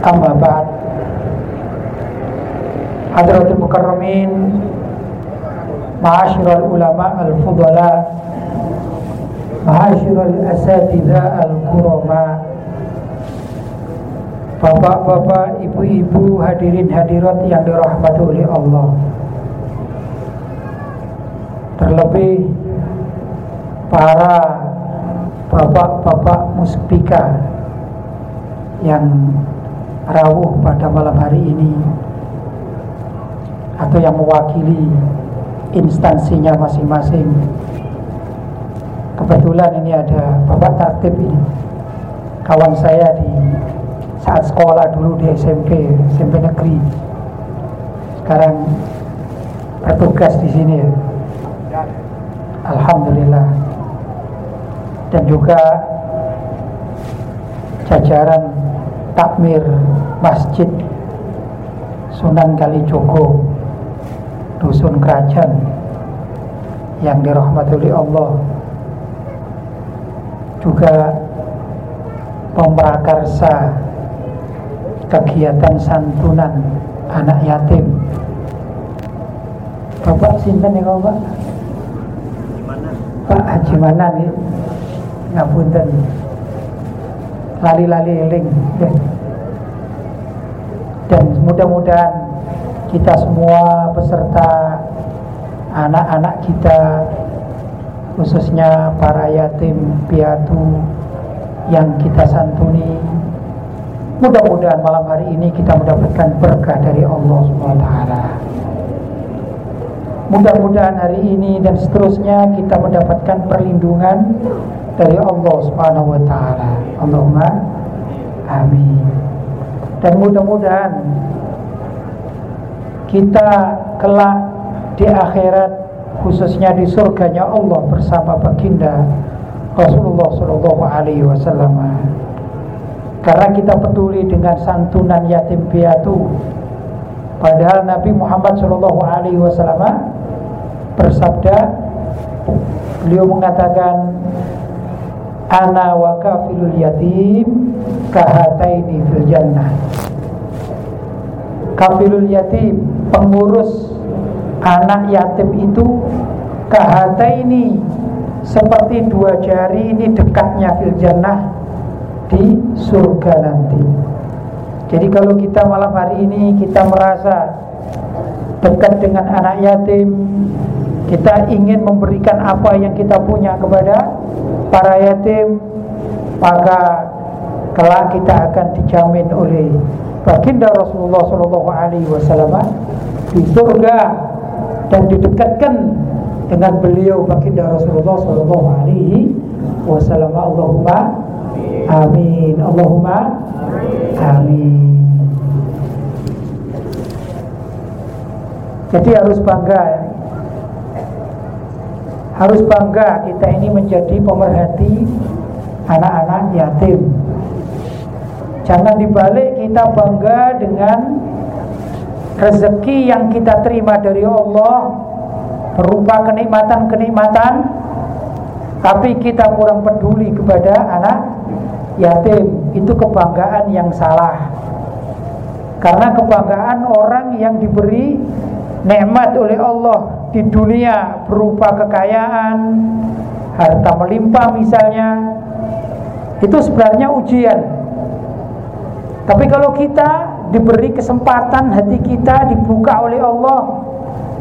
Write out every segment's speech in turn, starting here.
Amma ba'd Hadratul Mukarramin Ma'asyiral ulama al-fudala Ma'asyiral asatidah al-kurama Bapak-bapak, ibu-ibu, hadirin hadirat yang dirahmati oleh Allah. Terlebih para bapak-bapak muspika yang rawuh pada malam hari ini atau yang mewakili instansinya masing-masing. Kebetulan ini ada Bapak Tatib ini, kawan saya di saat sekolah dulu di SMP, SMP negeri. Sekarang bertugas di sini. Alhamdulillah. Dan juga jajaran takmir masjid Sunan Kalijogo dusun kerajaan yang dirahmati oleh Allah. Juga pemrakarsa kegiatan santunan anak yatim. Bapak Sinten ya Pak Pak Haji Manan ya. Ngapunten lali-lali eling dan mudah-mudahan kita semua beserta anak-anak kita khususnya para yatim piatu yang kita santuni mudah-mudahan malam hari ini kita mendapatkan berkah dari Allah SWT mudah-mudahan hari ini dan seterusnya kita mendapatkan perlindungan dari Allah Subhanahu wa taala. Allahumma amin. Dan mudah-mudahan kita kelak di akhirat khususnya di surganya Allah bersama baginda Rasulullah Shallallahu Alaihi Wasallam. Karena kita peduli dengan santunan yatim piatu, padahal Nabi Muhammad Shallallahu Alaihi Wasallam bersabda, beliau mengatakan, Ana wa kafilul yatim kahataini fil jannah. Kafilul yatim, pengurus anak yatim itu kahataini seperti dua jari ini dekatnya fil jannah di surga nanti. Jadi kalau kita malam hari ini kita merasa dekat dengan anak yatim, kita ingin memberikan apa yang kita punya kepada para yatim, maka kelak kita akan dijamin oleh baginda Rasulullah Shallallahu Alaihi Wasallam di surga dan didekatkan dengan beliau baginda Rasulullah Shallallahu Alaihi Wasallam. Allahumma amin. Allahumma amin. Jadi harus bangga ya. Harus bangga kita ini menjadi pemerhati anak-anak yatim. Jangan dibalik kita bangga dengan rezeki yang kita terima dari Allah berupa kenikmatan-kenikmatan tapi kita kurang peduli kepada anak yatim. Itu kebanggaan yang salah. Karena kebanggaan orang yang diberi nikmat oleh Allah di dunia berupa kekayaan harta melimpah misalnya itu sebenarnya ujian tapi kalau kita diberi kesempatan hati kita dibuka oleh Allah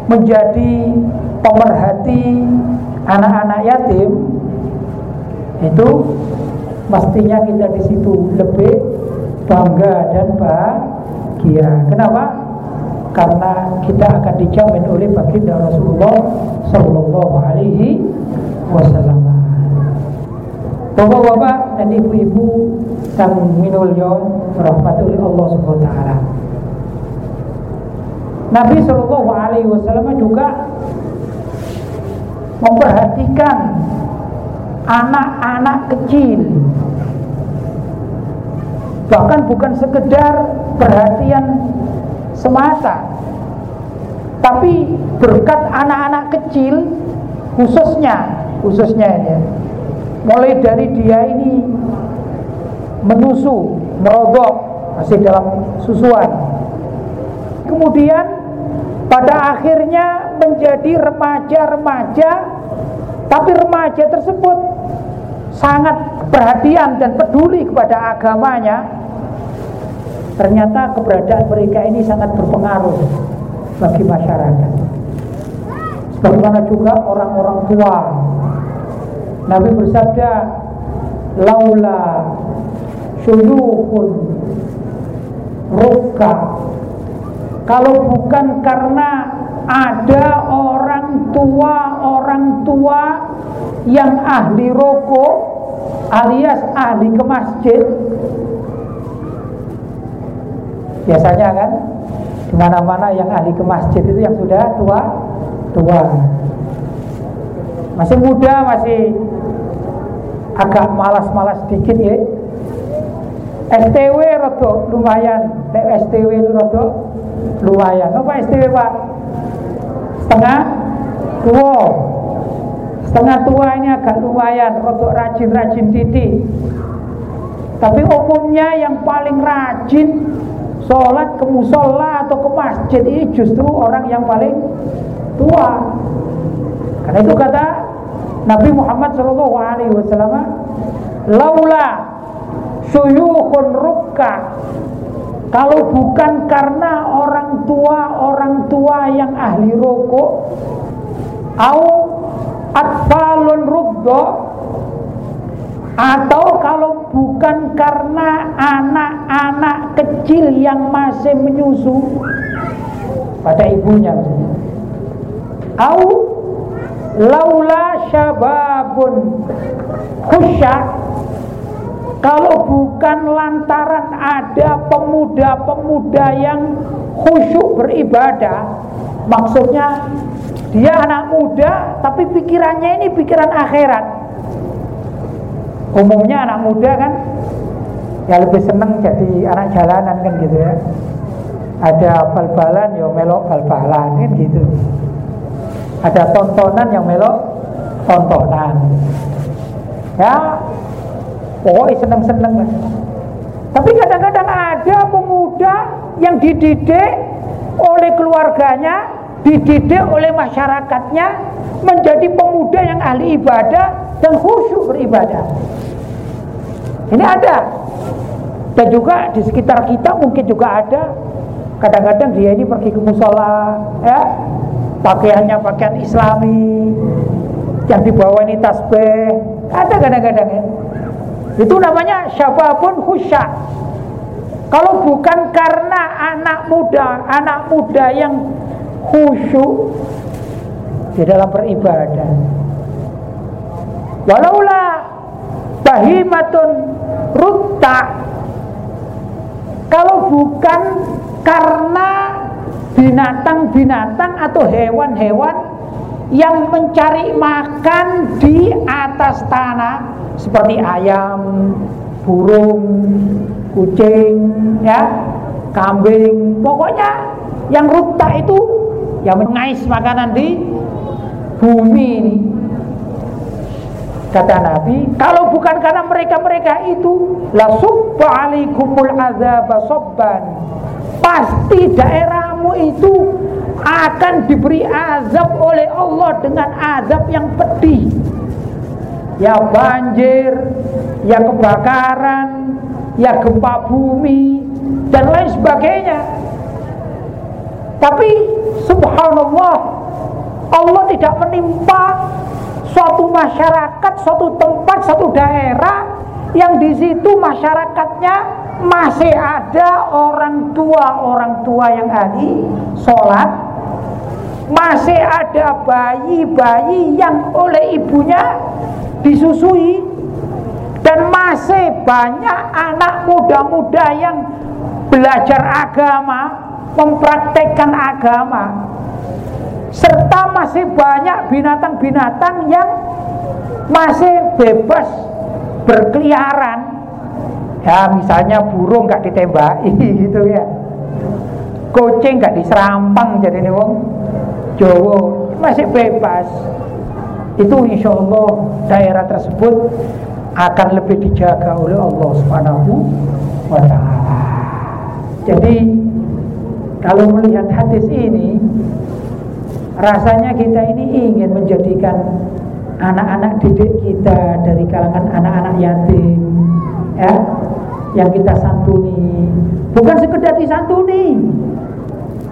menjadi pemerhati anak-anak yatim itu mestinya kita di situ lebih bangga dan bahagia. Kenapa? Karena kita akan dijamin oleh baginda Rasulullah Sallallahu Alaihi Wasallam. Bapak-bapak dan ibu-ibu dan minulyon rahmatul Allah subhanahu taala. Nabi Shallallahu Alaihi Wasallam juga memperhatikan anak-anak kecil bahkan bukan sekedar perhatian semata tapi berkat anak-anak kecil khususnya khususnya ya mulai dari dia ini menyusu merodok masih dalam susuan. Kemudian pada akhirnya menjadi remaja-remaja tapi remaja tersebut sangat perhatian dan peduli kepada agamanya. Ternyata keberadaan mereka ini sangat berpengaruh bagi masyarakat. Sebagaimana juga orang-orang tua. Nabi bersabda laula syuyukhun rukka. Kalau bukan karena ada orang tua orang tua yang ahli rokok alias ahli ke masjid biasanya kan di mana-mana yang ahli ke masjid itu yang sudah tua tua. Masih muda masih agak malas-malas sedikit ya. STW rodo lumayan. Nek STW itu rodo lumayan. Apa STW pak? Setengah tua. Setengah tua ini agak lumayan rodo rajin-rajin titik tapi umumnya yang paling rajin sholat ke musola atau ke masjid ini justru orang yang paling tua. Karena itu kata Nabi Muhammad SAW laula suyukhun rukka. Kalau bukan karena orang tua orang tua yang ahli rokok au atfalun ruddo atau kalau bukan karena anak-anak kecil yang masih menyusu. Pada ibunya. Au laula syababun khusyak kalau bukan lantaran ada pemuda-pemuda yang khusyuk beribadah, maksudnya dia anak muda tapi pikirannya ini pikiran akhirat. Umumnya anak muda kan ya lebih seneng jadi anak jalanan kan gitu ya. Ada bal-balan ya melok bal-balan kan gitu. Ada tontonan yang melok tontonan. Ya, pokoknya seneng-seneng. Tapi kadang-kadang ada pemuda yang dididik oleh keluarganya, dididik oleh masyarakatnya menjadi pemuda yang ahli ibadah dan khusyuk beribadah. Ini ada. Dan juga di sekitar kita mungkin juga ada. Kadang-kadang dia ini pergi ke musola, ya, pakaiannya pakaian Islami, yang dibawa ini tasbih, ada kadang-kadang ya. Itu namanya syababun khusya. Kalau bukan karena anak muda, anak muda yang khusyuk di dalam beribadah. Walaulah bahimatun rutta kalau bukan karena binatang-binatang atau hewan-hewan yang mencari makan di atas tanah seperti ayam, burung, kucing, ya, kambing, pokoknya yang ruta itu yang mengais makanan di bumi ini. Kata Nabi, kalau bukan karena mereka-mereka itu, la subba alaikumul azab sobban. Pasti daerahmu itu akan diberi azab oleh Allah dengan azab yang pedih ya banjir, ya kebakaran, ya gempa bumi dan lain sebagainya. Tapi subhanallah Allah tidak menimpa suatu masyarakat, suatu tempat, suatu daerah yang di situ masyarakatnya masih ada orang tua orang tua yang ahli sholat. Masih ada bayi-bayi yang oleh ibunya disusui. Dan masih banyak anak muda-muda yang belajar agama, mempraktekkan agama, serta masih banyak binatang-binatang yang masih bebas berkeliaran. Ya misalnya burung nggak ditembaki gitu ya, kucing nggak diserampang jadi nih wong Jawa masih bebas. Itu insya Allah daerah tersebut akan lebih dijaga oleh Allah Subhanahu wa taala. Jadi kalau melihat hadis ini rasanya kita ini ingin menjadikan anak-anak didik kita dari kalangan anak-anak yatim ya yang kita santuni. Bukan sekedar disantuni.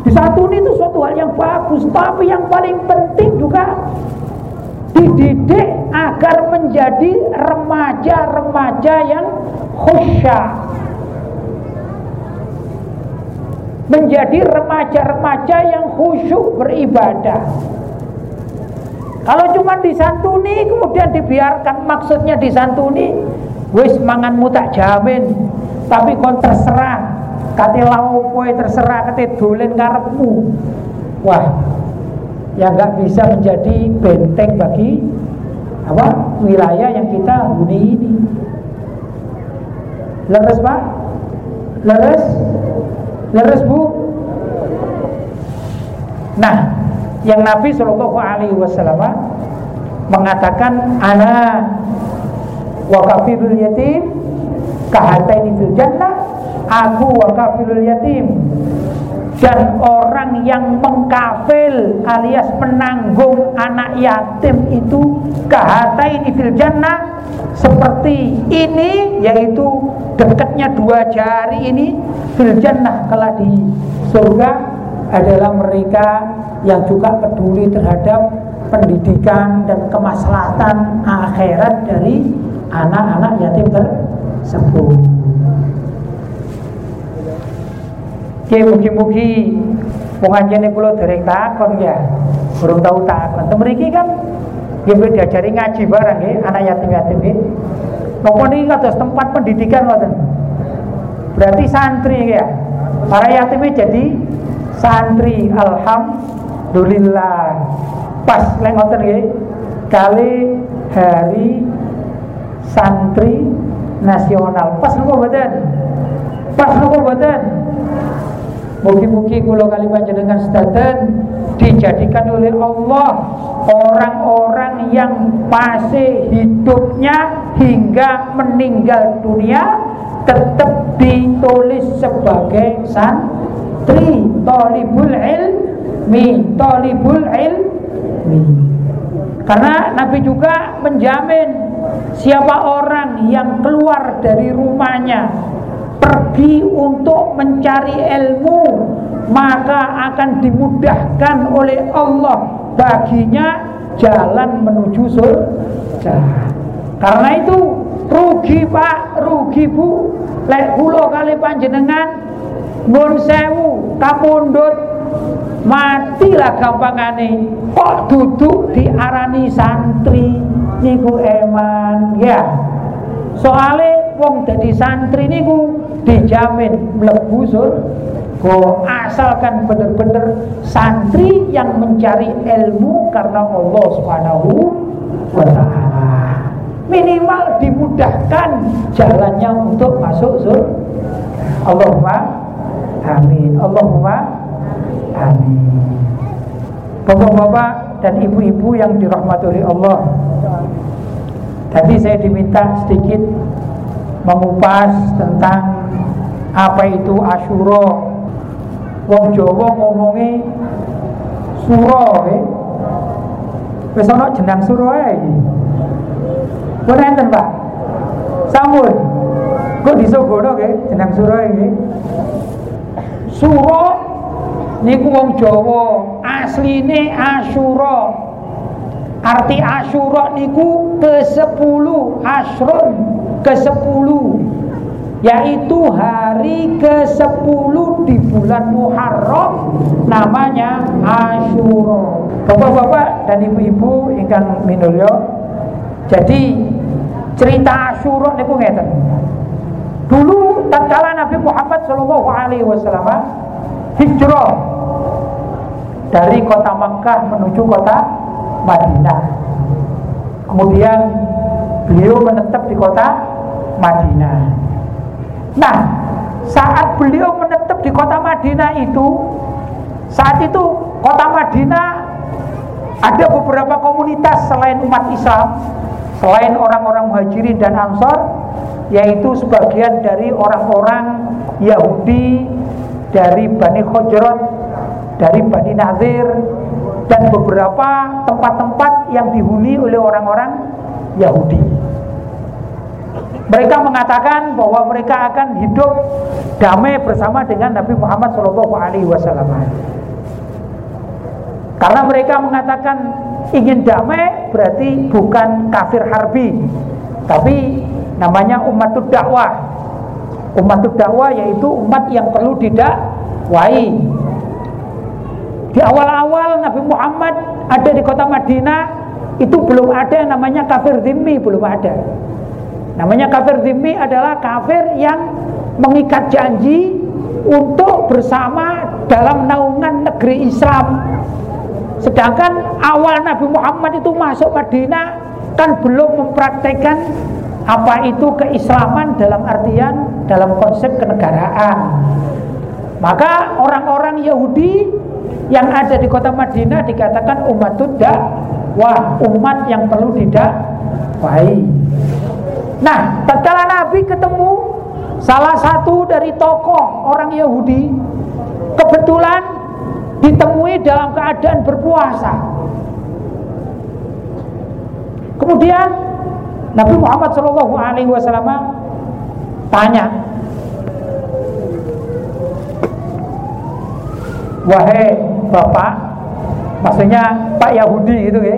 Disantuni itu suatu hal yang bagus tapi yang paling penting juga dididik agar menjadi remaja-remaja yang khusya menjadi remaja-remaja yang khusyuk beribadah kalau cuma disantuni kemudian dibiarkan maksudnya disantuni wis manganmu tak jamin tapi kon terserah kate laupoe terserah kate dolen karepmu wah yang nggak bisa menjadi benteng bagi apa wilayah yang kita huni ini. Leres pak? Leres? Leres bu? Nah, yang Nabi Shallallahu Alaihi Wasallam mengatakan ana wakafirul yatim kahataini fil jannah aku wakafirul yatim dan orang yang mengkafil alias menanggung anak yatim itu kahatain fil jannah seperti ini yaitu dekatnya dua jari ini fil jannah kelak di surga adalah mereka yang juga peduli terhadap pendidikan dan kemaslahatan akhirat dari anak-anak yatim tersebut. Oke, mugi-mugi pengajian kula dereng takon ya. Belum tahu takon. Temeriki kan nggih diajari ngaji barang nggih anak yatim-yatim nggih. Napa niki kados tempat pendidikan ngoten. Berarti santri ya. Para yatim jadi santri alhamdulillah. Pas lek ngoten nggih. Kali hari santri nasional. Pas nopo mboten? Pas nopo mboten? Mugi-mugi kula kali panjenengan sedaten dijadikan oleh Allah orang-orang yang masih hidupnya hingga meninggal dunia tetap ditulis sebagai santri. Tolibul ilmi tolibul ilmi. Karena Nabi juga menjamin siapa orang yang keluar dari rumahnya pergi untuk mencari ilmu maka akan dimudahkan oleh Allah baginya jalan menuju surga. Karena itu rugi pak rugi bu. Lek kula kali panjenengan mun sewu kapundut matilah gampangane. Kok duduk diarani santri niku eman ya. Soale wong dadi santri niku dijamin mlebu surga asalkan benar-benar santri yang mencari ilmu karena Allah Subhanahu wa taala. Minimal dimudahkan jalannya untuk masuk surga Allahumma amin. Allahumma amin. Bapak-bapak dan ibu-ibu yang dirahmati oleh Allah. Tadi saya diminta sedikit mengupas tentang apa itu Asyura? Wong Jawa ngomongi suro eh. wis ana jeneng suro ae iki. Pun enten Pak? Sampun. Kok disogono nggih jeneng suro iki. Suro niku wong Jawa. Asline Asyura. Arti Asyura niku ke sepuluh asrun ke sepuluh yaitu hari ke-10 di bulan Muharram namanya Ashura. Bapak-bapak dan ibu-ibu ingkang minulya. Jadi cerita Asyura niku ngeten. Dulu tatkala Nabi Muhammad Shallallahu alaihi wasallam hijrah dari kota Makkah menuju kota Madinah. Kemudian beliau menetap di kota Madinah. Nah, saat beliau menetap di kota Madinah itu, saat itu kota Madinah ada beberapa komunitas selain umat Islam, selain orang-orang muhajirin dan ansor, yaitu sebagian dari orang-orang Yahudi dari Bani Khojrot, dari Bani Nazir, dan beberapa tempat-tempat yang dihuni oleh orang-orang Yahudi. Mereka mengatakan bahwa mereka akan hidup damai bersama dengan Nabi Muhammad SAW. Karena mereka mengatakan ingin damai berarti bukan kafir harbi, tapi namanya umat dakwah. Umat dakwah yaitu umat yang perlu didakwai. Di awal-awal Nabi Muhammad ada di kota Madinah itu belum ada yang namanya kafir zimmi, belum ada. Namanya kafir zimmi adalah kafir yang mengikat janji untuk bersama dalam naungan negeri Islam. Sedangkan awal Nabi Muhammad itu masuk Madinah kan belum mempraktekkan apa itu keislaman dalam artian dalam konsep kenegaraan. Maka orang-orang Yahudi yang ada di kota Madinah dikatakan umat wah umat yang perlu didakwai. Nah, tatkala Nabi ketemu salah satu dari tokoh orang Yahudi, kebetulan ditemui dalam keadaan berpuasa. Kemudian Nabi Muhammad Shallallahu Alaihi Wasallam tanya, wahai bapak, maksudnya Pak Yahudi itu ya,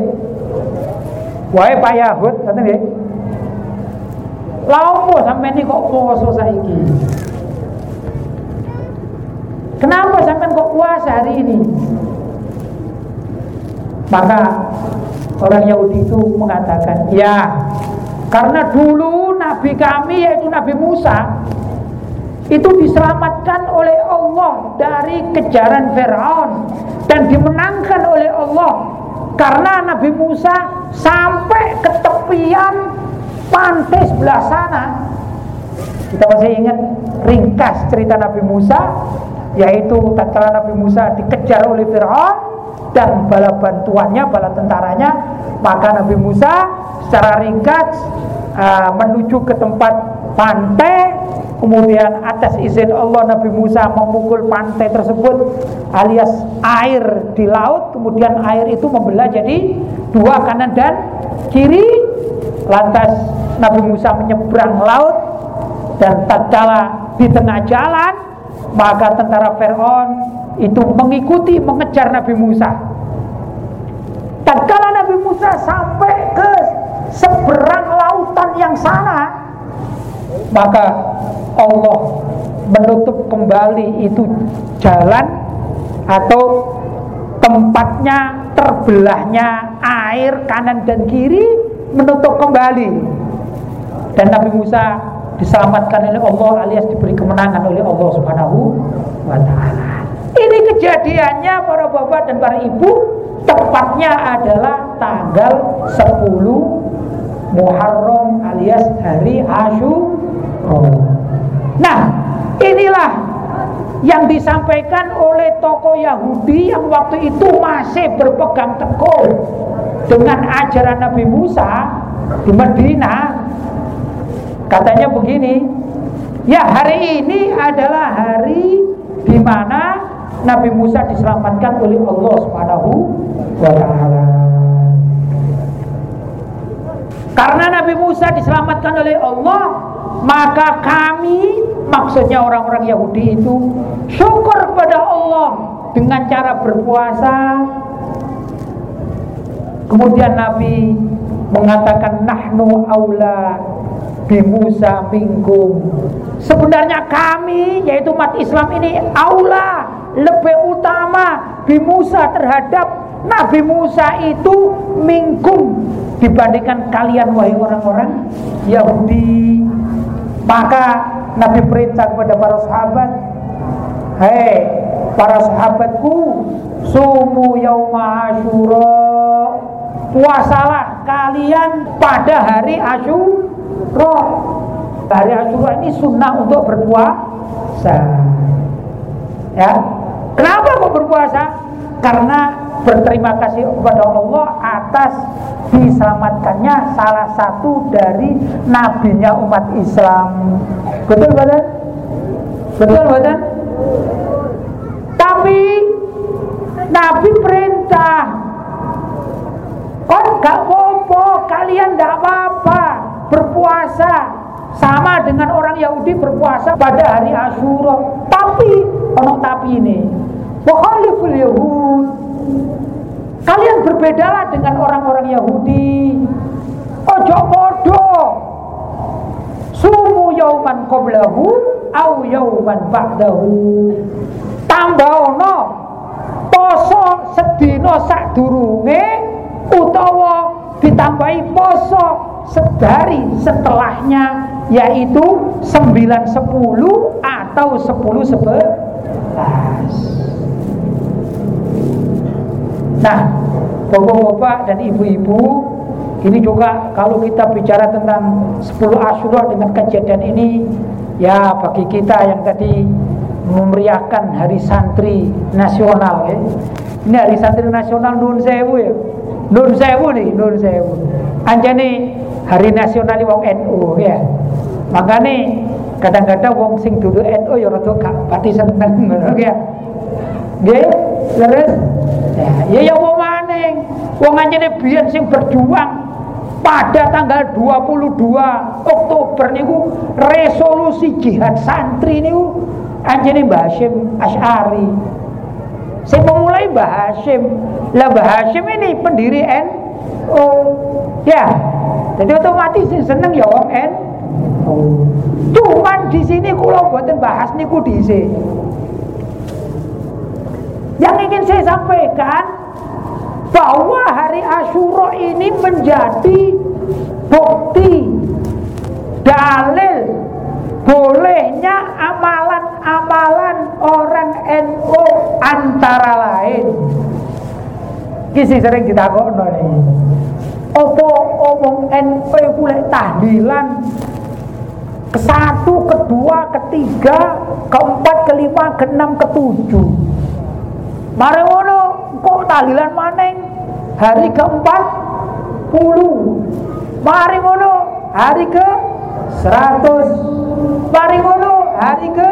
wahai Pak Yahud, kata ya, Lalu sampai ini kok poso saiki? Kenapa sampai kok puasa hari ini? Maka orang Yahudi itu mengatakan, ya karena dulu Nabi kami yaitu Nabi Musa itu diselamatkan oleh Allah dari kejaran Firaun dan dimenangkan oleh Allah karena Nabi Musa sampai ke tepian pantai sebelah sana. Kita masih ingat ringkas cerita Nabi Musa yaitu tatkala Nabi Musa dikejar oleh Fir'aun dan bala bantuannya, bala tentaranya maka Nabi Musa secara ringkas uh, menuju ke tempat pantai. Kemudian atas izin Allah Nabi Musa memukul pantai tersebut alias air di laut. Kemudian air itu membelah jadi dua kanan dan kiri. Lantas Nabi Musa menyeberang laut dan tatkala di tengah jalan maka tentara Fir'aun itu mengikuti mengejar Nabi Musa. Tatkala Nabi Musa sampai ke seberang lautan yang sana maka Allah menutup kembali itu jalan atau tempatnya terbelahnya air kanan dan kiri menutup kembali dan Nabi Musa diselamatkan oleh Allah alias diberi kemenangan oleh Allah Subhanahu wa taala. Ini kejadiannya para bapak dan para ibu tepatnya adalah tanggal 10 Muharram alias hari Asyura. Nah, inilah yang disampaikan oleh tokoh Yahudi yang waktu itu masih berpegang teguh dengan ajaran Nabi Musa di Madinah Katanya begini, ya hari ini adalah hari di mana Nabi Musa diselamatkan oleh Allah Subhanahu wa taala. Karena Nabi Musa diselamatkan oleh Allah, maka kami maksudnya orang-orang Yahudi itu syukur kepada Allah dengan cara berpuasa. Kemudian Nabi mengatakan nahnu aula bi Musa minkum. Sebenarnya kami yaitu umat Islam ini aula lebih utama bi Musa terhadap Nabi Musa itu minkum dibandingkan kalian wahai orang-orang Yahudi. Maka Nabi perintah kepada para sahabat hei para sahabatku sumu yauma asyura. Puasalah kalian pada hari asyura hari asyura ini sunnah untuk berpuasa. Ya. Kenapa kok berpuasa? Karena berterima kasih kepada Allah atas diselamatkannya salah satu dari nabinya umat Islam. Betul badan? Betul badan? Tapi Nabi perintah. Oh gak apa kalian gak apa-apa berpuasa sama dengan orang Yahudi berpuasa pada hari Asyura tapi ono tapi ini Wahhaliful Yahud. Kalian berbedalah dengan orang-orang Yahudi. Ojo podo Sumu yauman qoblahu Au yauman ba'dahu. Tambah ono Poso sedino sak durunge Utawa ditambahi poso sedari setelahnya yaitu 9 10 atau 10 11 Nah, bapak-bapak dan ibu-ibu, ini juga kalau kita bicara tentang 10 Asyura dengan kejadian ini, ya bagi kita yang tadi memeriahkan Hari Santri Nasional ya. Ini Hari Santri Nasional Nun Sewu ya. Nun Sewu nih, Nun Sewu. Anjani Hari Nasional wong NU ya. Makanya kadang-kadang wong sing dulu NU ya rada gak pati seneng ngono ya. Nggih, leres Ya, ya ya mau maning. Wong anjene biyen sing berjuang pada tanggal 22 Oktober niku resolusi jihad santri niku anjene Mbah Hashim Asy'ari. Sing memulai Mbah Hashim. Lah Mbah Hashim ini pendiri N oh ya. Jadi otomatis sing seneng ya wong N oh. Cuman di sini kula mboten bahas niku dhisik. Yang ingin saya sampaikan bahwa hari Ashura ini menjadi bukti dalil bolehnya amalan-amalan orang NU antara lain. Kisi sering ditakokno iki. Apa omong NU iku tahlilan ke satu, kedua, ketiga, keempat, kelima, keenam, ketujuh. Ngono kok tahlilan maneng hari keempat puluh. Mari ngono hari ke seratus. Mari ngono hari ke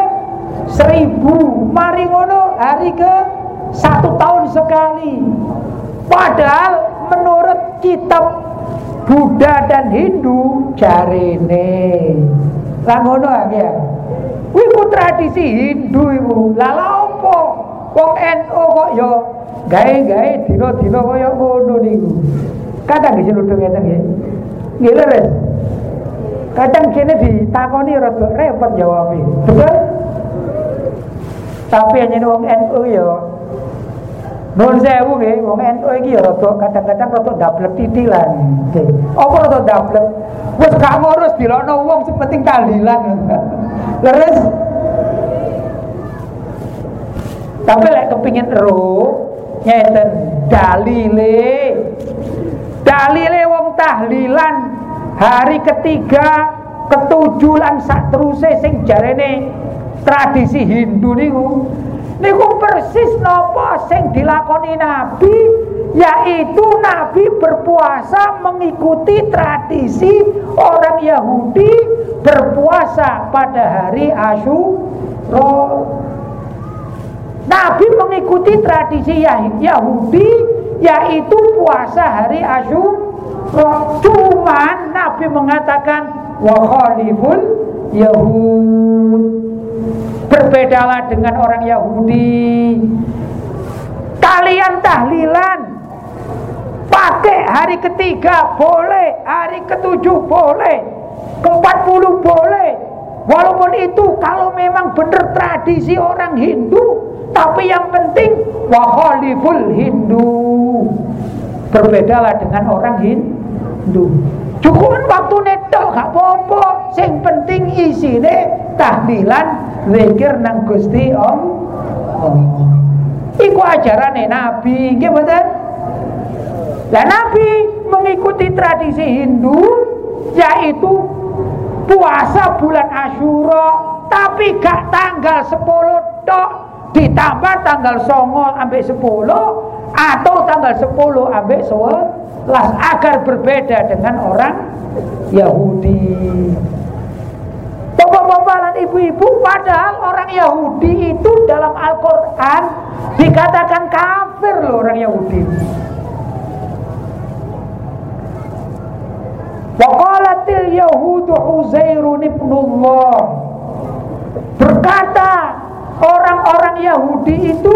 seribu. Mari ngono hari ke satu tahun sekali. Padahal menurut kitab Buddha dan Hindu jarene. Lah ngono ya. Iku tradisi Hindu iku. Lah opo? Wong NU kok yo gawe-gawe dina-dina kaya ngono niku. Kadang di sini ngeten nggih. Nggih. Kadang kene ditakoni rada repot jawabnya. Betul? Tapi hanya wong NU yo Nun sewu nggih, wong NU iki ya rada kadang-kadang rada dablek titilan. Nggih. Apa rada dablek? Wis gak ngurus dilokno wong sing penting tahlilan. Leres tapi lek kepingin ero nyeten dalile dalile wong tahlilan hari ketiga ketujuh lan sak teruse sing jarene tradisi Hindu niku niku persis napa sing dilakoni Nabi yaitu Nabi berpuasa mengikuti tradisi orang Yahudi berpuasa pada hari Asyura Nabi mengikuti tradisi Yahudi yaitu puasa hari Asyura. Cuman Nabi mengatakan wa khaliful Yahud. Berbedalah dengan orang Yahudi. Kalian tahlilan pakai hari ketiga boleh, hari ketujuh boleh, keempat puluh boleh. Walaupun itu kalau memang benar tradisi orang Hindu tapi yang penting waholiful Hindu. Berbedalah dengan orang Hindu. Cukup waktu netok gak apa-apa. Sing penting isine tahlilan zikir nang Gusti Allah. Iku ajarane Nabi, nggih mboten? Lah Nabi mengikuti tradisi Hindu yaitu puasa bulan Asyura tapi gak tanggal 10 tok ditambah tanggal songo sampai 10 atau tanggal 10 sampai 11 agar berbeda dengan orang Yahudi Bapak-bapak dan ibu-ibu padahal orang Yahudi itu dalam Al-Quran dikatakan kafir loh orang Yahudi. Waqalatil Yahudu Uzairun ibnullah. Berkata orang-orang Yahudi itu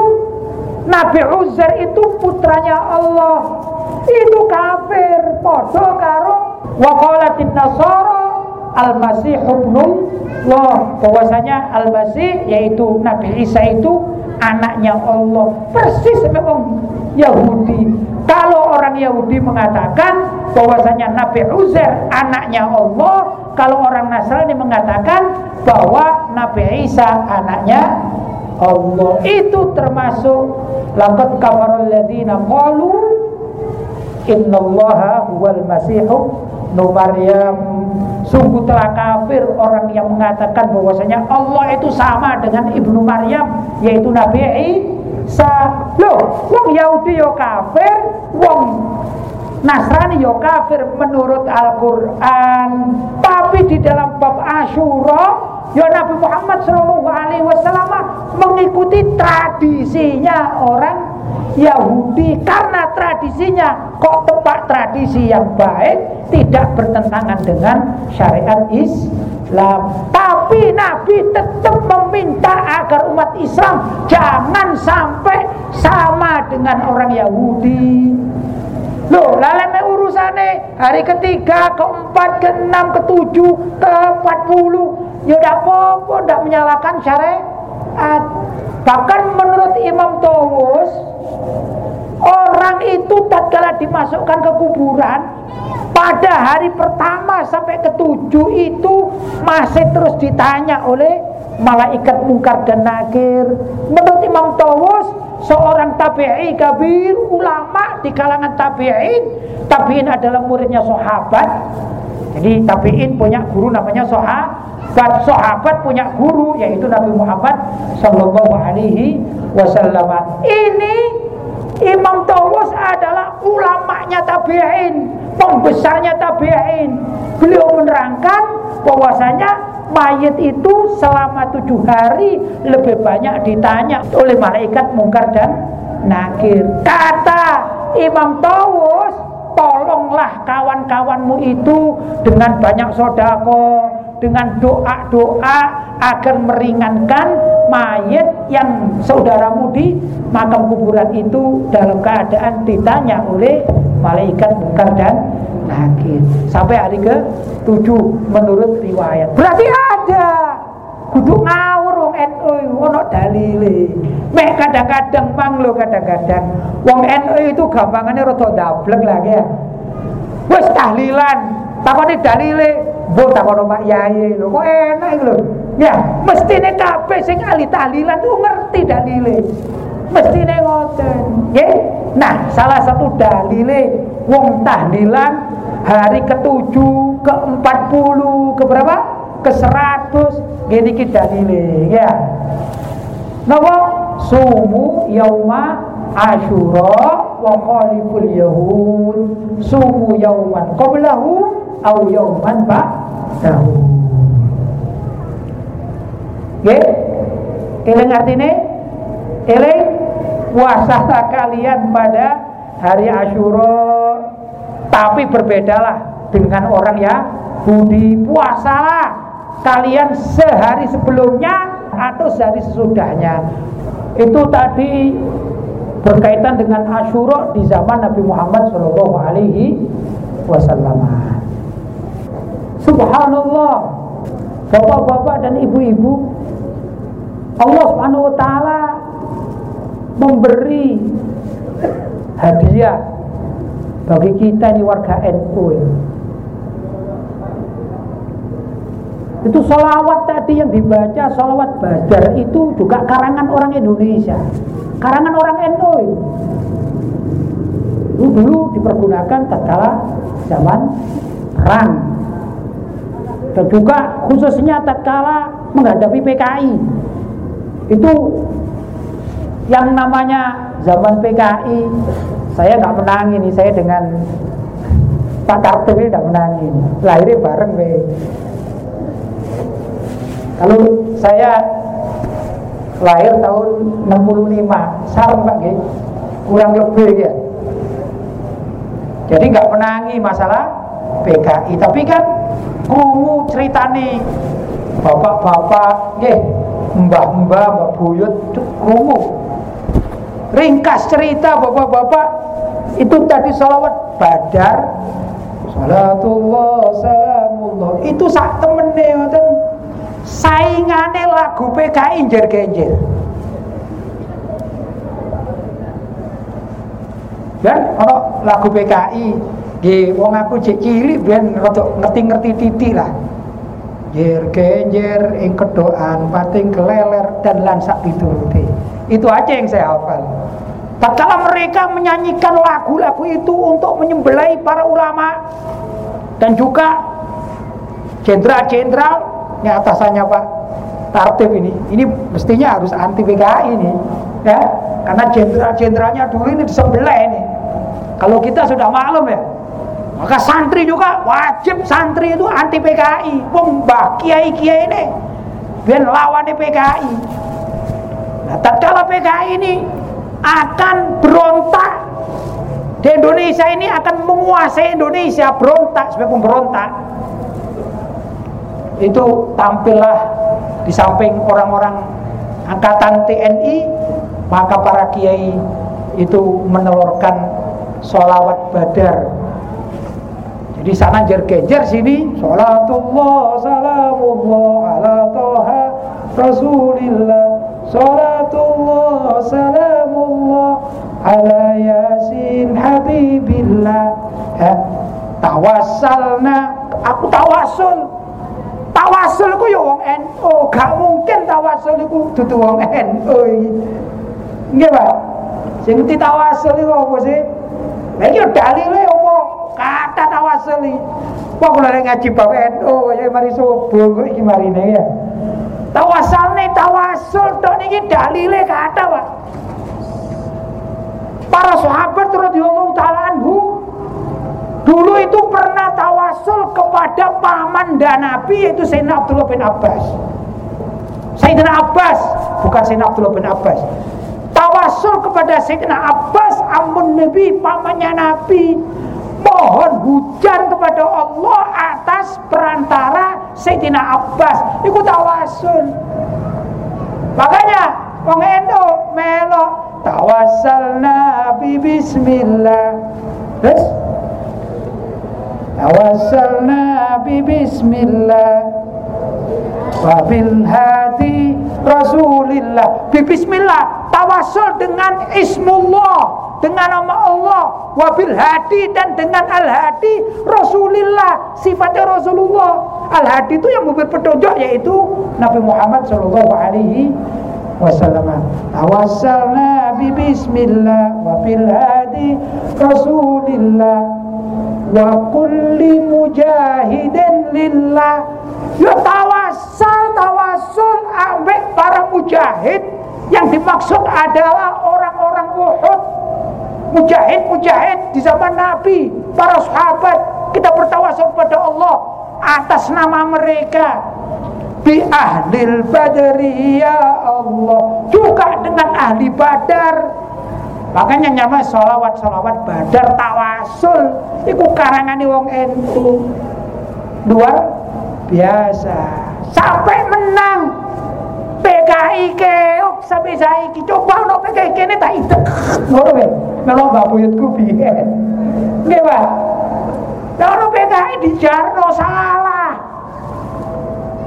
Nabi Uzair itu putranya Allah. Itu kafir Podo karo Waqalatin Nasara Al-Masih ibnullah Bahwasanya Al-Masih yaitu Nabi Isa itu anaknya Allah. Persis memang Yahudi. Kalau orang Yahudi mengatakan bahwasanya Nabi Uzair anaknya Allah kalau orang Nasrani mengatakan bahwa Nabi Isa anaknya Allah. Itu termasuk laqad kafarul ladzina qalu innallaha huwal masihu nu sungguh telah kafir orang yang mengatakan bahwasanya Allah itu sama dengan ibnu Maryam yaitu Nabi Isa. Loh wong Yahudi yo kafir wong Nasrani yo kafir menurut Al-Quran. Tapi di dalam bab Ashura Ya Nabi Muhammad Shallallahu Alaihi Wasallam mengikuti tradisinya orang Yahudi karena tradisinya kok tepat tradisi yang baik tidak bertentangan dengan syariat Islam tapi Nabi tetap meminta agar umat Islam jangan sampai sama dengan orang Yahudi Loh, laleme urusane hari ketiga, keempat, keenam, ketujuh, ke empat puluh. Ya udah apa-apa, tidak menyalahkan syariat. Bahkan menurut Imam Tawus, orang itu tatkala dimasukkan ke kuburan, pada hari pertama sampai ketujuh itu masih terus ditanya oleh malaikat mungkar dan nakir. Menurut Imam Tawus, seorang tabi'i kabir ulama di kalangan tabi'in tabi'in adalah muridnya sahabat jadi tabi'in punya guru namanya sahabat sahabat punya guru yaitu Nabi Muhammad sallallahu alaihi wasallam. Ini Imam Tawus adalah ulamanya tabi'in pembesarnya tabi'in. Beliau menerangkan bahwasanya mayat itu selama tujuh hari lebih banyak ditanya oleh malaikat mungkar dan nakir. Kata Imam Tawus tolonglah kawan-kawanmu itu dengan banyak sodako dengan doa-doa agar meringankan mayat yang saudaramu di makam kuburan itu dalam keadaan ditanya oleh malaikat mungkar dan nakir sampai hari ke tujuh menurut riwayat. Berarti ada. Kudu NU ono dalile. Mek kadang-kadang mang lo kadang-kadang. Wong NU itu gampangannya rada dablek lagi ya. Wis tahlilan takone dalile. Mbok takono Pak Yai lho kok enak iku lho. Ya mestine kabeh sing ahli tahlilan tuh ngerti dalile. Mestine ngoten nggih? Nah salah satu dalile wong tahlilan hari ketujuh, ke empat puluh, ke berapa? Ke seratus, gini kita nilai, ya. Napa? Sumu yauma Asyura wa khaliful yahud sumu yauman qablahu au yauman ba'dahu. Nggih? Eling artine? Eling puasalah kalian pada hari Asyura tapi berbedalah dengan orang ya Budi puasalah kalian sehari sebelumnya atau sehari sesudahnya itu tadi berkaitan dengan Asyura di zaman Nabi Muhammad Shallallahu Alaihi Wasallam. Subhanallah, bapak-bapak dan ibu-ibu, Allah Subhanahu Wa Taala memberi hadiah bagi kita ini warga NU ya. Itu solawat tadi yang dibaca solawat badar itu juga karangan orang Indonesia. Karangan orang NU itu dulu, dipergunakan tatkala zaman perang. Dan juga khususnya tatkala menghadapi PKI itu yang namanya zaman PKI saya nggak menang ini saya dengan Pak Kartu ini nggak menang ini lahirnya bareng be kalau saya lahir tahun 65 sarang Pak G kurang lebih ya. Jadi nggak menangi masalah PKI tapi kan krungu ceritane bapak-bapak nggih mbah-mbah mbak buyut krungu ringkas cerita bapak-bapak itu tadi salawat badar. Salatullah salamullah. Itu sak temene ngoten saingane lagu PKI injer-genjer dan ono lagu PKI di wong aku cek cilik ben rada ngerti-ngerti titik lah. Jer genjer ing kedoan pating keleler dan lansak piturute itu aja yang saya hafal. Tatkala mereka menyanyikan lagu-lagu itu untuk menyembelai para ulama dan juga jenderal-jenderal ini atasannya Pak. Tartib ini. Ini mestinya harus anti PKI ini ya. Karena jenderal-jenderalnya dulu ini disembelih ini. Kalau kita sudah maklum ya. Maka santri juga wajib santri itu anti PKI wong kiai kiai ini biar lawan PKI nah tatkala PKI ini akan berontak di Indonesia ini akan menguasai Indonesia berontak sebagai pemberontak itu tampillah di samping orang-orang angkatan TNI maka para kiai itu menelurkan sholawat badar. Jadi sana jer-gejer sini Salatullah salamullah ala toha Rasulillah. Salatullah salamullah ala yasin habibillah. Ya. Tawassalna Aku tawasul Tawasul ku ya wong NU Gak mungkin tawasul ku dudu wong NU Nggih Pak. Sing tawasul iku apa sih? Lah iki dalile apa? kata tawasuli kok kula ngaji bab NU ya mari subuh kok iki marine ya. Tawasul nih tawasul tok niki dalile kata Pak. Para sahabat radhiyallahu taala anhu dulu itu pernah tawasul kepada paman dan Nabi yaitu Sayyidina Abdullah bin Abbas. Sayyidina Abbas bukan Sayyidina Abdullah bin Abbas. Tawasul kepada Sayyidina Abbas amun Nabi pamannya Nabi. Mohon hujan kepada Allah atas perantara Sayyidina Abbas. Ikut tawasul. Makanya wong endo melo tawassalna bi bismillah. Terus tawassalna bi bismillah. Wabil hadi rasulillah. Bi bismillah tawasul dengan ismullah dengan nama Allah. Wabil hadi dan dengan al hadi Rasulullah sifatnya Rasulullah. Al hadi itu yang memberi petunjuk yaitu Nabi Muhammad Shallallahu Alaihi Wasallam. Tawassalna bi bismillah wabil hadi Rasulillah wa kulli mujahidin lillah. Ya tawassal tawassul ambek para mujahid. Yang dimaksud adalah orang-orang Uhud. Mujahid-mujahid di zaman Nabi, para sahabat, kita bertawasul kepada Allah atas nama mereka. Bi ahlil badri ya Allah. Juga dengan ahli badar makanya nyama sholawat badar tawasul. Itu karangan wong NU luar biasa. Sampai menang. PKI keok sampai saiki. Coba ono PKI kene tak idek. Ngono melo mbak buyutku biyen nggih Pak ono PKI dijarno salah.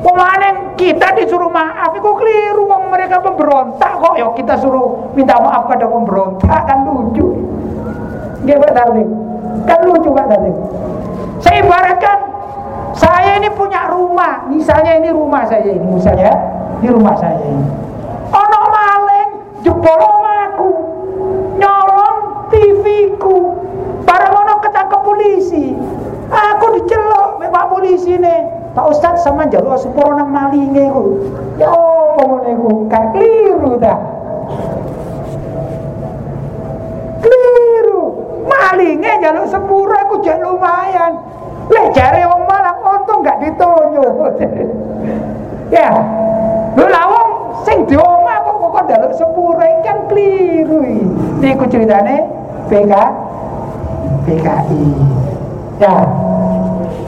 Mulane kita disuruh maaf itu keliru wong mereka pemberontak kok ya kita suruh minta maaf pada pemberontak kan lucu. Nggih Pak Darling. Kan lucu Pak tadi. Saya ibaratkan saya ini punya rumah, misalnya ini rumah saya ini, misalnya ini rumah saya ini. Ono maling jebol aku, nyolong TV ku, para ono ketangkep polisi. Aku dicelok Pak polisi nih. Pak Ustadz sama jalur sepuluh nang malinge ku. Ya apa ngono iku? Kayak keliru dah. Keliru. Malinge jalur sepuro aku jek lumayan. Leh jare wong Malang untung gak ditunjuk. ya. Lho lah wong sing di omah kok kok njaluk sepuro kan keliru iki. Niku ceritane PK PKI. Ya.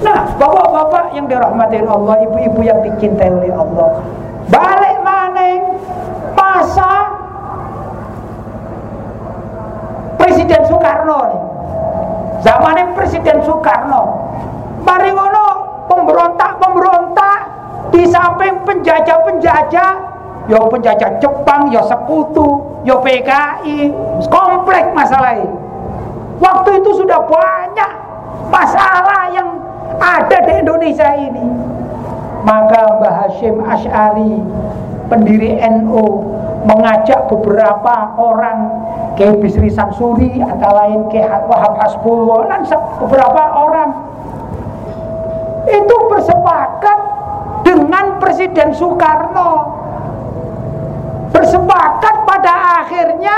Nah, bapak-bapak yang dirahmati Allah, ibu-ibu yang dicintai oleh Allah. Balik maneng masa Presiden Soekarno nih. Zamannya Presiden Soekarno. Mari ngono pemberontak-pemberontak di samping penjajah-penjajah yo penjajah Jepang, yo sekutu, yo PKI, komplek masalah ini. Waktu itu sudah banyak masalah yang ada di Indonesia ini. Maka Mbah Hashim Ash'ari, pendiri NU, mengajak beberapa orang ke Bisri Samsuri, atau lain ke Wahab Hasbullah, dan beberapa orang itu bersepakat dengan Presiden Soekarno bersepakat pada akhirnya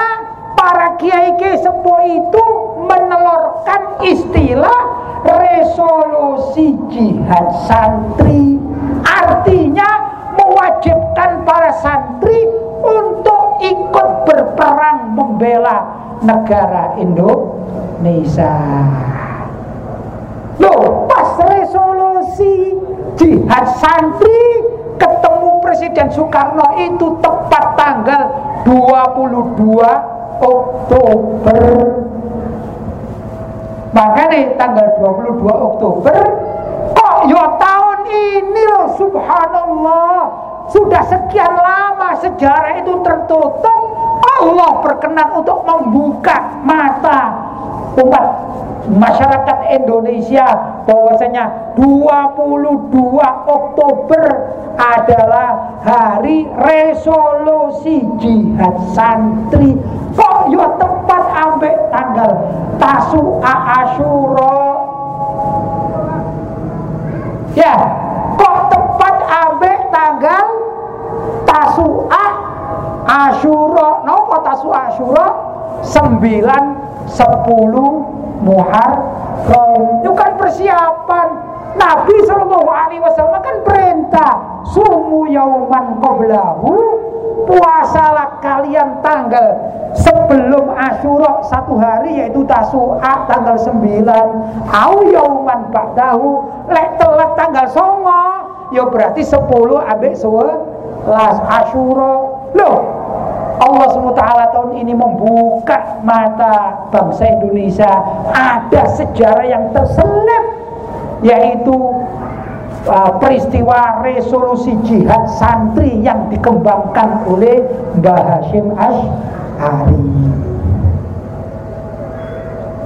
para kiai kiai sepuh itu menelurkan istilah resolusi jihad santri. Artinya mewajibkan para santri untuk ikut berperang membela negara Indonesia. Loh, pas resolusi jihad santri ketemu Presiden Soekarno itu tepat tanggal 22 Oktober makanya tanggal 22 Oktober kok ya tahun ini loh subhanallah. Sudah sekian lama sejarah itu tertutup. Allah berkenan untuk membuka mata umat masyarakat Indonesia. Bahwasanya 22 Oktober adalah hari resolusi jihad santri. Kok yo tepat ambek tanggal Tasu'a Asyura ya kok tepat ambek tanggal Tasu'a Asyura nopo Tasu'a Asyura 9 10 Muharram. Itu kan persiapan. Nabi Shallallahu Alaihi Wasallam kan perintah sumu yauman qoblahu puasalah kalian tanggal sebelum Asyura satu hari yaitu Tasu'a tanggal 9 au yauman ba'dahu lek telat tanggal songo ya berarti 10 abek 11 Asyura. Loh Allah SWT tahun ini membuka mata bangsa Indonesia. Ada sejarah yang terselip yaitu uh, peristiwa resolusi jihad santri yang dikembangkan oleh Mbah Hashim Ash'ari.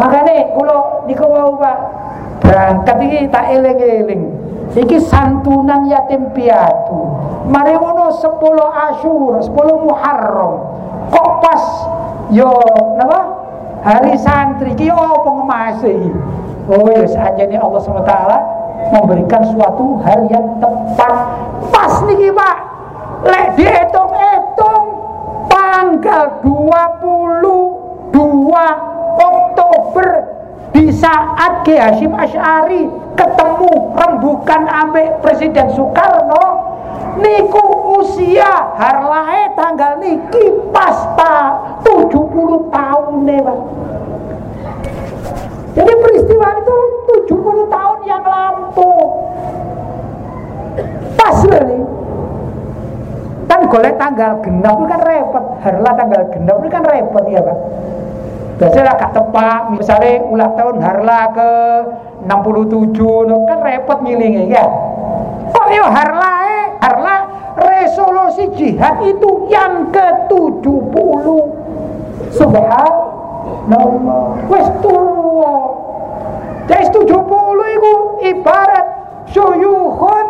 Makanya kalau dikawau pak berangkat ini tak eling-eling. Iki santunan yatim piatu. Mari ngono 10 Asyur 10 Muharram. Kok pas yo napa? Hari santri ki apa ngemase oh ya saja nih Allah SWT memberikan suatu hal yang tepat. Pas niki Pak. Lek dihitung-hitung tanggal 22 Oktober di saat Ki Hashim Ash'ari ketemu rembukan ambek Presiden Soekarno niku usia harlahe tanggal niki pasta 70 tahun nih Pak jadi peristiwa itu 70 tahun yang lampu pas nih kan golek tanggal genap itu kan repot. Harla tanggal genap itu kan repot ya Pak? Biasanya agak tepat. Misalnya ulang tahun Harla ke 67 kan repot milihnya ya kok yo Harla eh? Harla resolusi jihad itu yang ke 70 subhanallah wes tua 70 itu ibarat suyuhun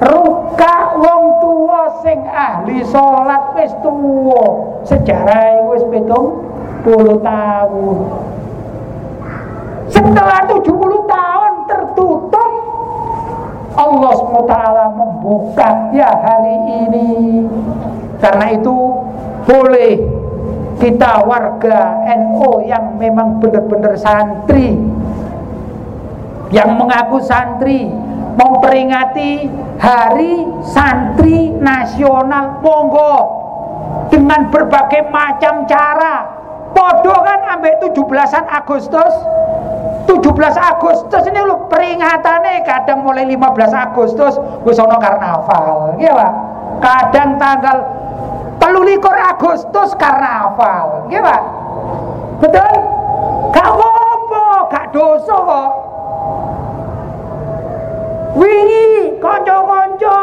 ruka wong tua sing ahli salat wis tuwa. Sejarah wis pitung puluh tahun. Setelah 70 tahun tertutup Allah SWT membuka ya hari ini. Karena itu boleh kita warga NO yang memang benar-benar santri yang mengaku santri memperingati hari santri nasional monggo. Dengan berbagai macam cara. Podo kan ambek 17 Agustus? 17 Agustus ini lo peringatannya kadang mulai 15 Agustus wis karnaval. Ya Pak? Kadang tanggal telulikur Agustus karnaval ya Pak? Betul? Gak apa gak dosa kok. Wingi konco-konco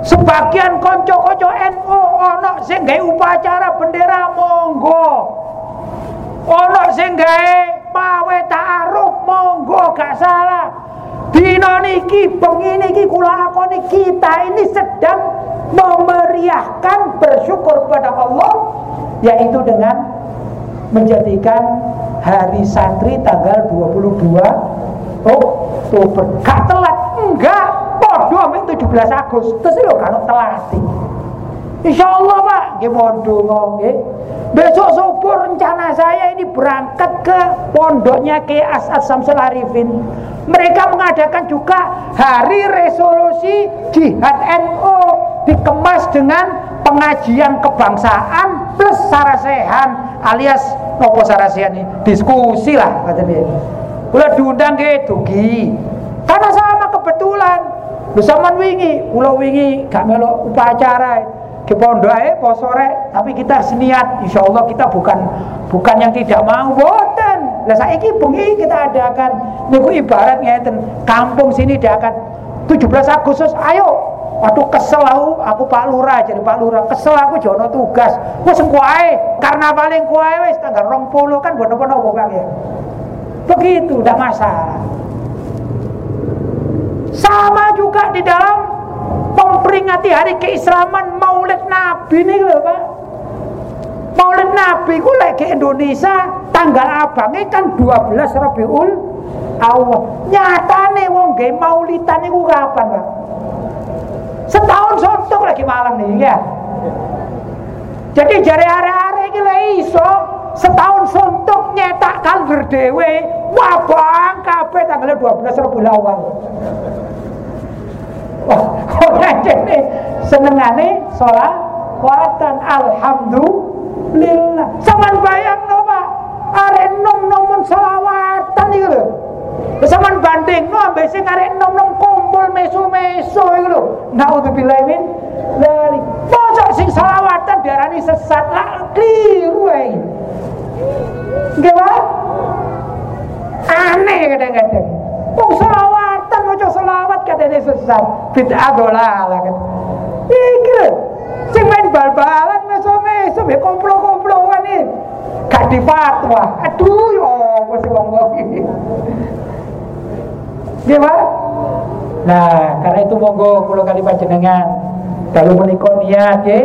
sebagian konco-konco NU ono sing gawe upacara bendera monggo. Ono sing gawe mawe ta'aruf monggo gak salah. Dina niki bengi niki kula akoni kita ini sedang memeriahkan bersyukur pada Allah yaitu dengan menjadikan hari santri tanggal 22 Oktober. Gak telat. Enggak. Podo sampai 17 Agustus. Lho kan telat Insya Allah Pak. Nggih besok subuh rencana saya ini berangkat ke pondoknya ke Asad Samsul Arifin. Mereka mengadakan juga hari resolusi jihad NU dikemas dengan pengajian kebangsaan plus sarasehan alias nopo sarasehan ini? Diskusi lah katanya Kula diundang ke dugi. Karena sama kebetulan. Bersama wingi, kula wingi gak melok upacara ke pondok ae sore, tapi kita seniat insyaallah kita bukan bukan yang tidak mau boten. Lah saiki bengi kita adakan niku ibarat ngeten, kampung sini diakan 17 Agustus ayo Waduh kesel aku, aku Pak Lurah jadi Pak Lurah. Kesel aku jono tugas. Wes engko ae, karena paling kuae wis tanggal 20 kan bono-bono apa ya. Begitu, tidak masalah. Sama juga di dalam memperingati hari keislaman Maulid Nabi ini loh Pak. Maulid Nabi ku lagi Indonesia tanggal abangnya kan 12 Rabiul Awal. Nyatane wong nggih maulidan niku kapan, Pak? Setahun sontok lagi malam nih ya. Jadi jari hari-hari iki iso setahun suntuk nyetak kalender dewe wabang kabeh tanggal 12 Rabiul Awal wah ora dene senengane sholat. Watan alhamdulillah. Saman bayang no Pak. Arek nom-nomun selawatan iki lho Saman banding no ambek sing arek nom-nom kumpul mesu-mesu iku lho naudzubillah min dari mosok sing selawatan diarani sesat lah keliru ae Nggih, Pak? Aneh kadang-kadang. Wong selawatan maca selawat katene sesat, bid'ah dolalah kan. Iki sing main bal-balan meso-meso ya komplo-komploan iki. Gak difatwa. Aduh yo apa sih wong-wong iki. Nggih, Pak? Nah, karena itu monggo kula kali panjenengan kalau menika niat ya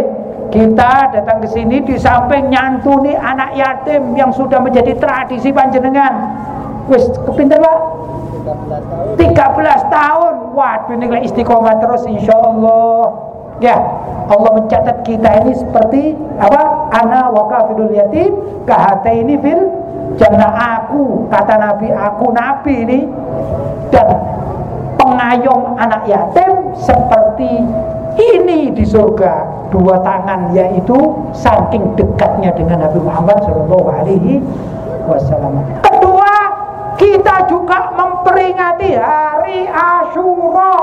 kita datang ke sini di samping nyantuni anak yatim yang sudah menjadi tradisi panjenengan. Wis kepinter Pak? 13 tahun. Waduh ini istiqomah terus insya Allah. Ya, Allah mencatat kita ini seperti apa? Ana wakafidul yatim kahata ini fil jannah aku kata Nabi aku Nabi ini dan pengayom anak yatim seperti ini di surga dua tangan yaitu saking dekatnya dengan Nabi Muhammad Shallallahu Alaihi Wasallam. Kedua, kita juga memperingati hari Ashura.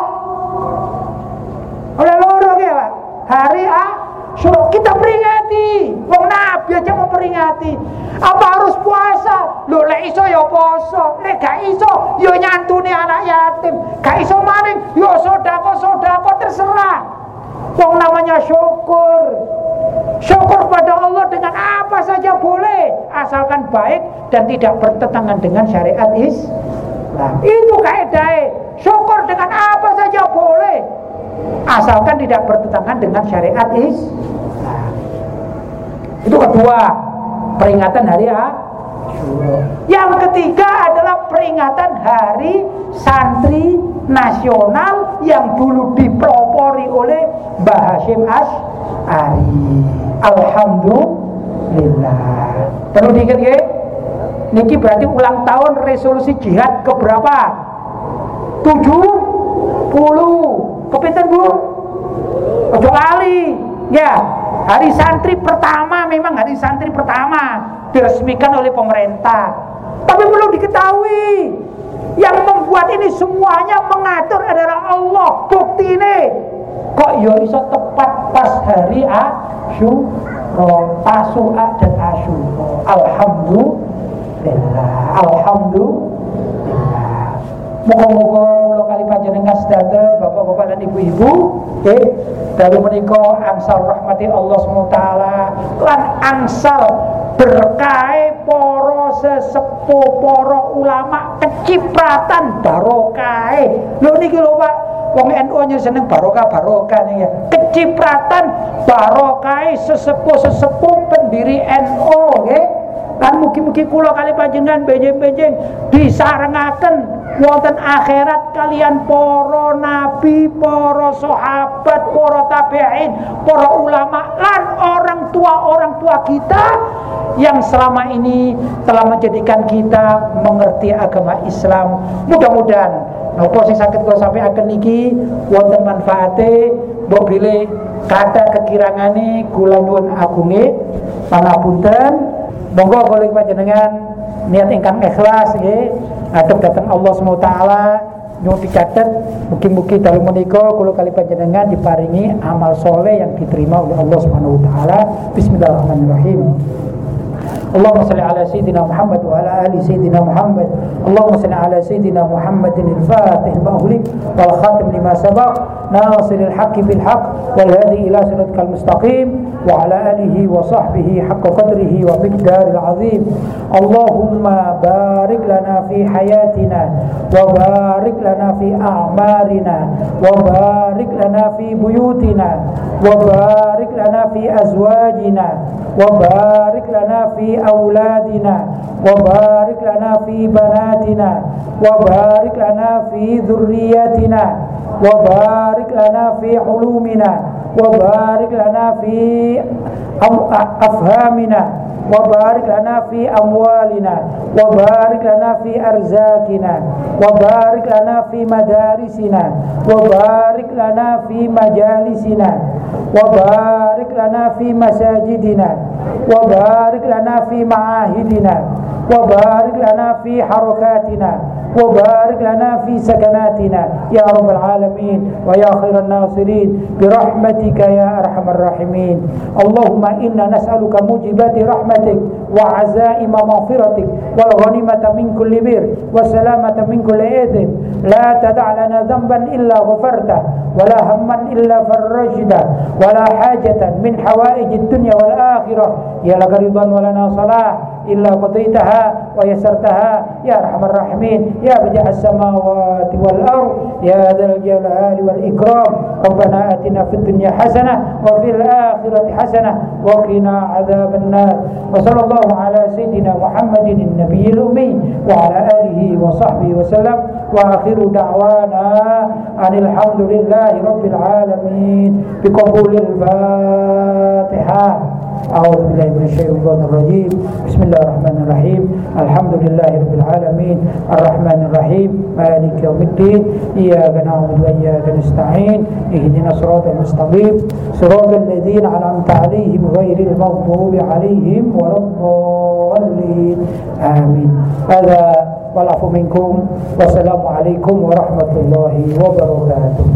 Oleh loro ya, hari Ashura kita peringati. Wong Nabi aja mau peringati. Apa harus puasa? Lo lek iso ya poso, lek gak iso ya nyantuni anak yatim, gak iso maning ya sodako terserah. Yang namanya syukur Syukur pada Allah dengan apa saja boleh Asalkan baik dan tidak bertentangan dengan syariat is Islam. Itu kaidah. Syukur dengan apa saja boleh. Asalkan tidak bertentangan dengan syariat Islam. Itu kedua, peringatan hari Asyura. Yang ketiga adalah peringatan hari santri nasional yang dulu dipelopori oleh Mbah Hashim Ash'ari. Alhamdulillah. Perlu diingat ya? Niki berarti ulang tahun resolusi jihad keberapa? 70 Kepinten bu? Ojo kali Ya Hari santri pertama memang hari santri pertama Diresmikan oleh pemerintah. Tapi perlu diketahui Yang membuat ini semuanya mengatur adalah Allah. Bukti ini. Kok ya bisa tepat pas hari Asyura Tasu'a dan Asyura? Alhamdulillah Alhamdulillah. Moga-moga kula kali panjenengan sedaya bapak-bapak dan ibu-ibu nggih dalu menika angsal rahmati Allah SWT lan angsal berkah para sesepuh para ulama kecipratan barokah. Lho niki lho Pak wong NU nya seneng barokah barokah nih ya. Kecipratan barokah sesepuh-sesepuh pendiri NU nggih kan mugi-mugi kula kali panjenengan benjing-benjing disarengaken wonten akhirat kalian para nabi, para sahabat, para tabi'in, para ulama lan orang tua orang tua kita yang selama ini telah menjadikan kita mengerti agama Islam. Mudah-mudahan Nopo sing sakit kula sampai akan niki wonten manfaate mbok bilih kata kekirangane kula nuwun agunge pangapunten Monggo kalau panjenengan niat ingkang ikhlas nggih ngadep datang Allah SWT nyuwun pitaket mugi-mugi dalu menika kula kali panjenengan diparingi amal soleh yang diterima oleh Allah Subhanahu wa taala. Bismillahirrahmanirrahim. اللهم صل على سيدنا محمد وعلى آل سيدنا محمد. اللهم صل على سيدنا محمد الفاتح المغلق والخاتم لما سبق ناصر الحق بالحق والهادي إلى صراطك المستقيم وعلى آله وصحبه حق قدره ومقدار العظيم. اللهم بارك لنا في حياتنا وبارك لنا في أعمارنا وبارك لنا في بيوتنا وبارك لنا في أزواجنا وبارك لنا في أولادنا وبارك لنا في بناتنا وبارك لنا في ذرياتنا وبارك لنا في علومنا وبارك لنا في أفهامنا وبارك لنا في أموالنا وبارك لنا في أرزاقنا وبارك لنا في مدارسنا وبارك لنا في مجالسنا وبارك لنا في مساجدنا وبارك لنا في معاهدنا وبارك لنا في حركاتنا وبارك لنا في سكناتنا. يا رب العالمين ويا خير الناصرين برحمتك يا أرحم الراحمين. اللهم إنا نسألك موجبات رحمتك وعزائم مغفرتك والغنيمة من كل بر والسلامة من كل إثم. لا تدع لنا ذنبا إلا غفرته ولا هما إلا فرجته ولا حاجة من حوائج الدنيا والآخرة. يا لك رضا ولنا صلاح. إلا قضيتها ويسرتها يا أرحم الراحمين يا بديع السماوات والأرض يا ذا الجلال والإكرام ربنا آتنا في الدنيا حسنة وفي الآخرة حسنة وقنا عذاب النار وصلى الله على سيدنا محمد النبي الأمي وعلى آله وصحبه وسلم وآخر دعوانا أن الحمد لله رب العالمين بقبول الفاتحة أعوذ بالله من الشيطان الرجيم. بسم الله الرحمن الرحيم. الحمد لله رب العالمين. الرحمن الرحيم. مالك يوم الدين. إياك نعبد وإياك نستعين. اهدنا الصراط المستقيم. صراط الذين أنعمت عليهم غير المغضوب عليهم ولا الضالين. آمين. هذا والعفو منكم. والسلام عليكم ورحمة الله وبركاته.